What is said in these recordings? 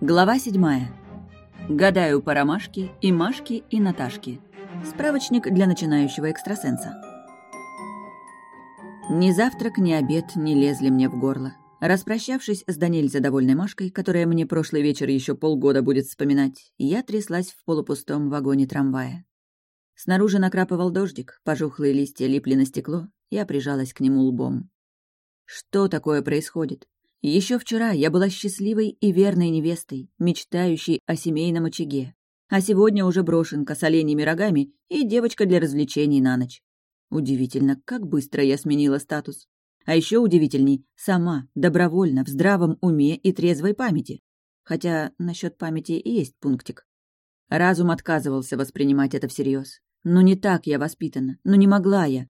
Глава седьмая. Гадаю по ромашке и Машке и Наташке. Справочник для начинающего экстрасенса. Ни завтрак, ни обед не лезли мне в горло. Распрощавшись с Даниэль довольной Машкой, которая мне прошлый вечер еще полгода будет вспоминать, я тряслась в полупустом вагоне трамвая. Снаружи накрапывал дождик, пожухлые листья липли на стекло, я прижалась к нему лбом. Что такое происходит? Еще вчера я была счастливой и верной невестой, мечтающей о семейном очаге. А сегодня уже брошенка с оленями рогами и девочка для развлечений на ночь. Удивительно, как быстро я сменила статус. А еще удивительней, сама, добровольно, в здравом уме и трезвой памяти. Хотя насчет памяти и есть пунктик. Разум отказывался воспринимать это всерьез. Ну не так я воспитана, ну не могла я.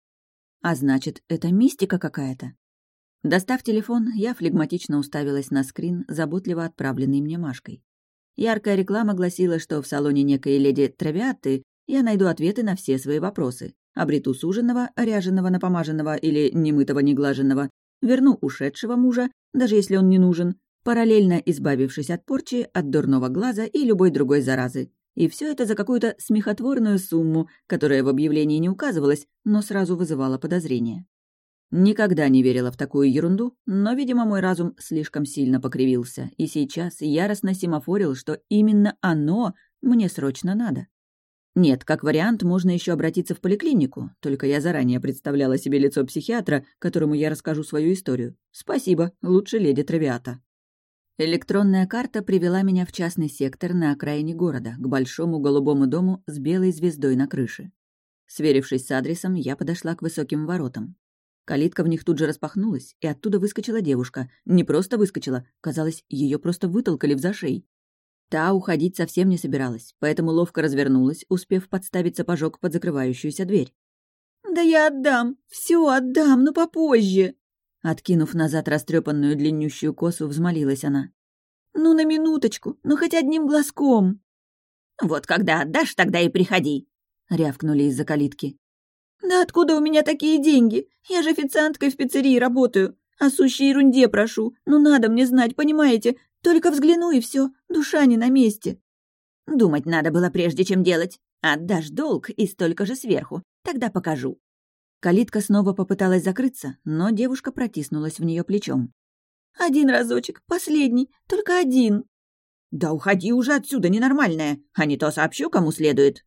А значит, это мистика какая-то. Достав телефон, я флегматично уставилась на скрин, заботливо отправленный мне Машкой. Яркая реклама гласила, что в салоне некой леди Травиатты я найду ответы на все свои вопросы. Обрету суженного, ряженого, напомаженного или немытого, неглаженного, верну ушедшего мужа, даже если он не нужен, параллельно избавившись от порчи, от дурного глаза и любой другой заразы. И все это за какую-то смехотворную сумму, которая в объявлении не указывалась, но сразу вызывала подозрения. Никогда не верила в такую ерунду, но, видимо, мой разум слишком сильно покривился, и сейчас яростно семафорил, что именно оно мне срочно надо. Нет, как вариант, можно еще обратиться в поликлинику, только я заранее представляла себе лицо психиатра, которому я расскажу свою историю. Спасибо, лучше леди Травиата. Электронная карта привела меня в частный сектор на окраине города, к большому голубому дому с белой звездой на крыше. Сверившись с адресом, я подошла к высоким воротам. Калитка в них тут же распахнулась, и оттуда выскочила девушка. Не просто выскочила, казалось, ее просто вытолкали в зашей. Та уходить совсем не собиралась, поэтому ловко развернулась, успев подставить сапожок под закрывающуюся дверь. «Да я отдам! все отдам, но попозже!» Откинув назад растрепанную длиннющую косу, взмолилась она. «Ну, на минуточку, ну хоть одним глазком!» «Вот когда отдашь, тогда и приходи!» — рявкнули из-за калитки. «Да откуда у меня такие деньги? Я же официанткой в пиццерии работаю. О сущей ерунде прошу. Ну надо мне знать, понимаете? Только взгляну и все, душа не на месте». «Думать надо было прежде, чем делать. Отдашь долг и столько же сверху. Тогда покажу». Калитка снова попыталась закрыться, но девушка протиснулась в нее плечом. «Один разочек, последний, только один». «Да уходи уже отсюда, ненормальная, а не то сообщу, кому следует».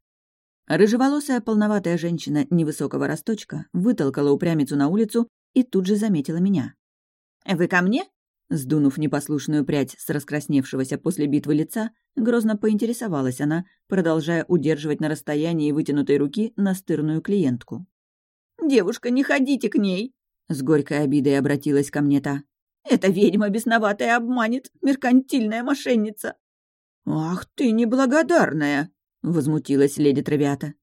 Рыжеволосая полноватая женщина невысокого росточка вытолкала упрямицу на улицу и тут же заметила меня. «Вы ко мне?» Сдунув непослушную прядь с раскрасневшегося после битвы лица, грозно поинтересовалась она, продолжая удерживать на расстоянии вытянутой руки настырную клиентку. «Девушка, не ходите к ней!» С горькой обидой обратилась ко мне та. «Эта ведьма бесноватая обманет, меркантильная мошенница!» «Ах ты неблагодарная!» — возмутилась леди Травиата.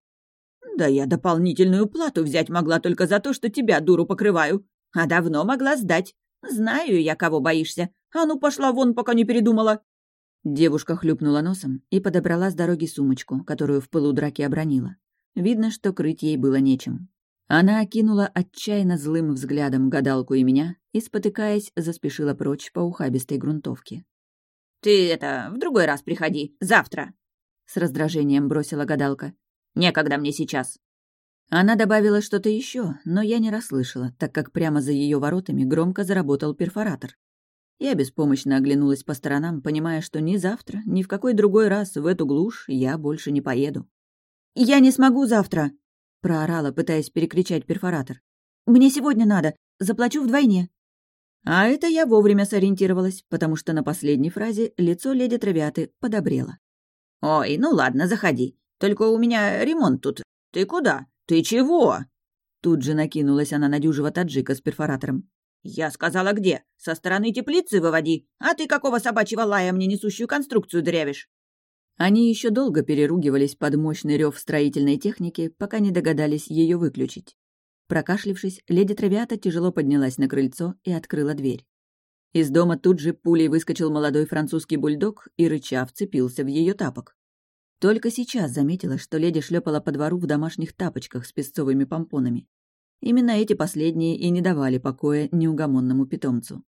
«Да я дополнительную плату взять могла только за то, что тебя, дуру, покрываю. А давно могла сдать. Знаю я, кого боишься. А ну, пошла вон, пока не передумала». Девушка хлюпнула носом и подобрала с дороги сумочку, которую в пылу драки обронила. Видно, что крыть ей было нечем. Она окинула отчаянно злым взглядом гадалку и меня и, спотыкаясь, заспешила прочь по ухабистой грунтовке. «Ты это, в другой раз приходи, завтра», с раздражением бросила гадалка. «Некогда мне сейчас». Она добавила что-то еще, но я не расслышала, так как прямо за ее воротами громко заработал перфоратор. Я беспомощно оглянулась по сторонам, понимая, что ни завтра, ни в какой другой раз в эту глушь я больше не поеду. «Я не смогу завтра!» — проорала, пытаясь перекричать перфоратор. «Мне сегодня надо. Заплачу вдвойне». А это я вовремя сориентировалась, потому что на последней фразе лицо леди Травиаты подобрело. «Ой, ну ладно, заходи. Только у меня ремонт тут. Ты куда? Ты чего?» Тут же накинулась она на дюжего таджика с перфоратором. «Я сказала, где? Со стороны теплицы выводи. А ты какого собачьего лая мне несущую конструкцию дырявишь?» Они еще долго переругивались под мощный рев строительной техники, пока не догадались ее выключить. Прокашлившись, леди Травиата тяжело поднялась на крыльцо и открыла дверь. Из дома тут же пулей выскочил молодой французский бульдог и, рыча, вцепился в ее тапок. Только сейчас заметила, что леди шлепала по двору в домашних тапочках с песцовыми помпонами. Именно эти последние и не давали покоя неугомонному питомцу.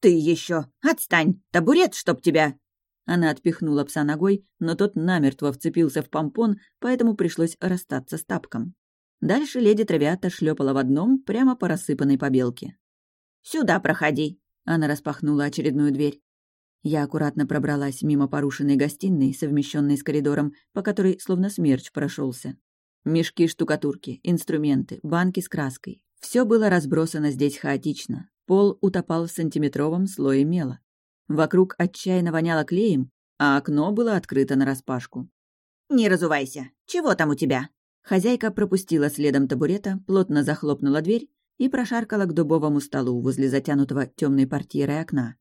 «Ты еще! Отстань! Табурет, чтоб тебя!» Она отпихнула пса ногой, но тот намертво вцепился в помпон, поэтому пришлось расстаться с тапком. Дальше леди Травиата шлепала в одном прямо по рассыпанной побелке. «Сюда проходи!» Она распахнула очередную дверь. Я аккуратно пробралась мимо порушенной гостиной, совмещенной с коридором, по которой словно смерч прошелся. Мешки штукатурки, инструменты, банки с краской. Все было разбросано здесь хаотично. Пол утопал в сантиметровом слое мела. Вокруг отчаянно воняло клеем, а окно было открыто нараспашку. «Не разувайся. Чего там у тебя?» Хозяйка пропустила следом табурета, плотно захлопнула дверь и прошаркала к дубовому столу возле затянутого темной портьерой окна.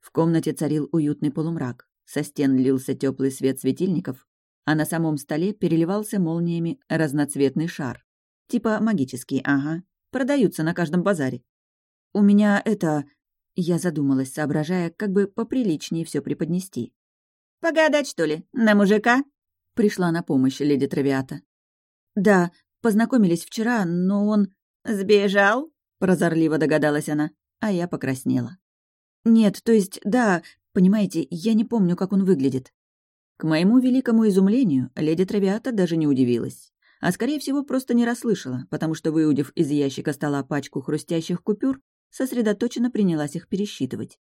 В комнате царил уютный полумрак. Со стен лился теплый свет светильников, а на самом столе переливался молниями разноцветный шар. Типа магический, ага. Продаются на каждом базаре. «У меня это...» Я задумалась, соображая, как бы поприличнее все преподнести. «Погадать, что ли? На мужика?» Пришла на помощь леди Травиата. «Да, познакомились вчера, но он...» «Сбежал?» — прозорливо догадалась она, а я покраснела. «Нет, то есть, да, понимаете, я не помню, как он выглядит». К моему великому изумлению, леди Травиата даже не удивилась. А, скорее всего, просто не расслышала, потому что, выудив из ящика стола пачку хрустящих купюр, сосредоточенно принялась их пересчитывать.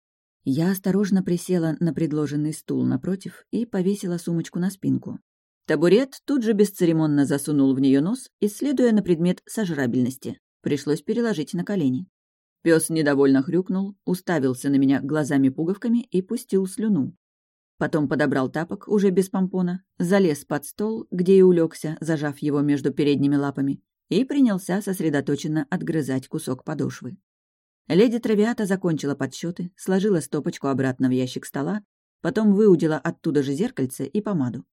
Я осторожно присела на предложенный стул напротив и повесила сумочку на спинку. Табурет тут же бесцеремонно засунул в нее нос, исследуя на предмет сожрабельности. Пришлось переложить на колени. Пес недовольно хрюкнул, уставился на меня глазами-пуговками и пустил слюну. Потом подобрал тапок, уже без помпона, залез под стол, где и улегся, зажав его между передними лапами, и принялся сосредоточенно отгрызать кусок подошвы. Леди Травиата закончила подсчеты, сложила стопочку обратно в ящик стола, потом выудила оттуда же зеркальце и помаду.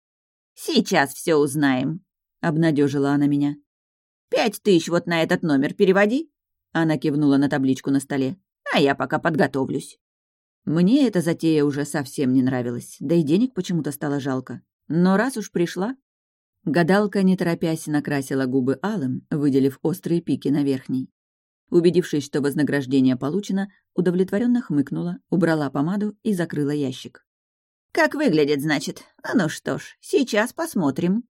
«Сейчас все узнаем», — обнадежила она меня. «Пять тысяч вот на этот номер переводи», — она кивнула на табличку на столе, «а я пока подготовлюсь». Мне эта затея уже совсем не нравилась, да и денег почему-то стало жалко. Но раз уж пришла... Гадалка, не торопясь, накрасила губы алым, выделив острые пики на верхней. Убедившись, что вознаграждение получено, удовлетворенно хмыкнула, убрала помаду и закрыла ящик. «Как выглядит, значит? Ну что ж, сейчас посмотрим».